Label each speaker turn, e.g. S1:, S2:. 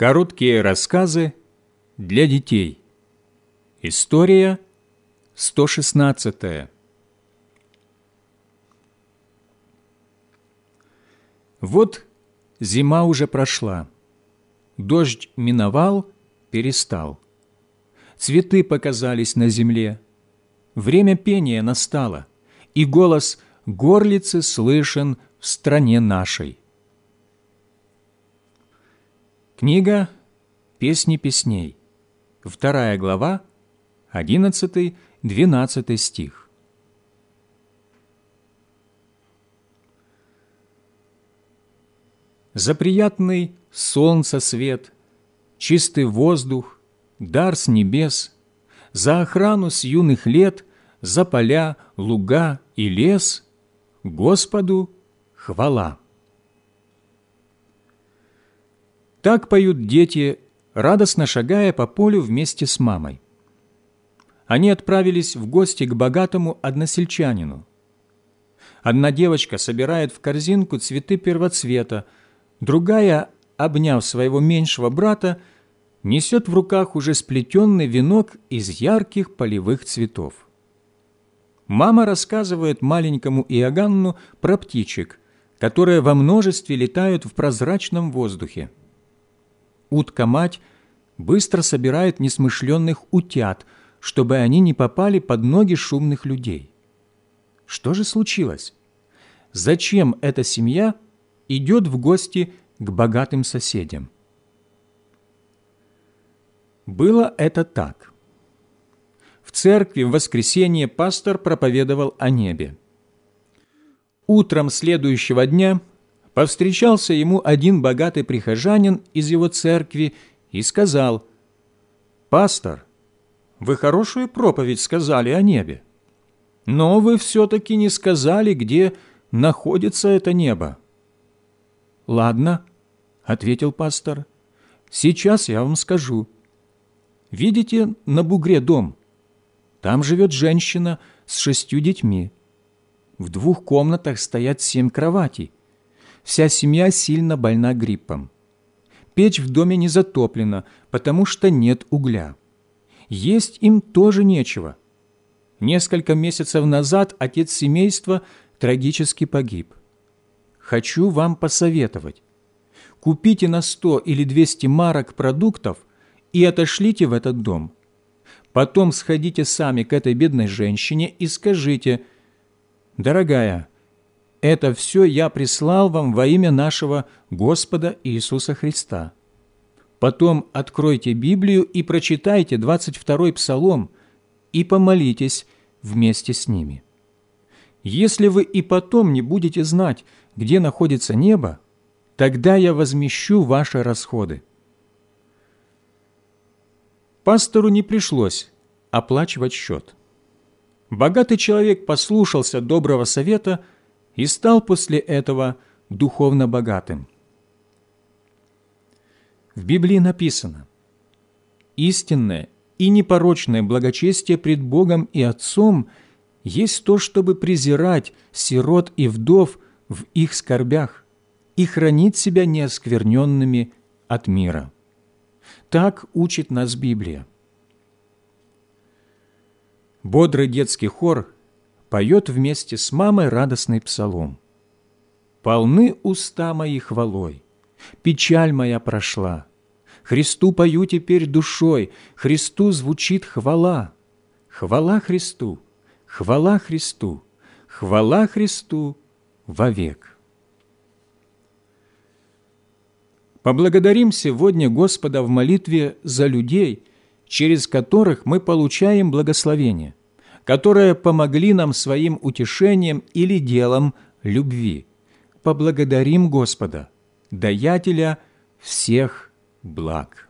S1: Короткие рассказы для детей. История 116. Вот зима уже прошла. Дождь миновал, перестал. Цветы показались на земле. Время пения настало, и голос горлицы слышен в стране нашей. Книга «Песни песней», вторая глава, 11-12 стих. За приятный солнце свет, чистый воздух, дар с небес, за охрану с юных лет, за поля, луга и лес, Господу хвала. Так поют дети, радостно шагая по полю вместе с мамой. Они отправились в гости к богатому односельчанину. Одна девочка собирает в корзинку цветы первоцвета, другая, обняв своего меньшего брата, несет в руках уже сплетенный венок из ярких полевых цветов. Мама рассказывает маленькому Иоганну про птичек, которые во множестве летают в прозрачном воздухе утка-мать быстро собирает несмышленных утят, чтобы они не попали под ноги шумных людей. Что же случилось? Зачем эта семья идет в гости к богатым соседям? Было это так. В церкви в воскресенье пастор проповедовал о небе. Утром следующего дня повстречался ему один богатый прихожанин из его церкви и сказал, «Пастор, вы хорошую проповедь сказали о небе, но вы все-таки не сказали, где находится это небо». «Ладно», — ответил пастор, — «сейчас я вам скажу. Видите на бугре дом? Там живет женщина с шестью детьми. В двух комнатах стоят семь кроватей вся семья сильно больна гриппом. Печь в доме не затоплена, потому что нет угля. Есть им тоже нечего. Несколько месяцев назад отец семейства трагически погиб. Хочу вам посоветовать. Купите на 100 или 200 марок продуктов и отошлите в этот дом. Потом сходите сами к этой бедной женщине и скажите, «Дорогая, это все я прислал вам во имя нашего Господа Иисуса Христа. Потом откройте Библию и прочитайте 22-й Псалом и помолитесь вместе с ними. Если вы и потом не будете знать, где находится небо, тогда я возмещу ваши расходы. Пастору не пришлось оплачивать счет. Богатый человек послушался доброго совета – и стал после этого духовно богатым. В Библии написано «Истинное и непорочное благочестие пред Богом и Отцом есть то, чтобы презирать сирот и вдов в их скорбях и хранить себя неоскверненными от мира». Так учит нас Библия. Бодрый детский хор – поет вместе с мамой радостный псалом. «Полны уста мои хвалой, печаль моя прошла. Христу пою теперь душой, Христу звучит хвала. Хвала Христу, хвала Христу, хвала Христу вовек». Поблагодарим сегодня Господа в молитве за людей, через которых мы получаем благословение которые помогли нам своим утешением или делом любви. Поблагодарим Господа, даятеля всех благ.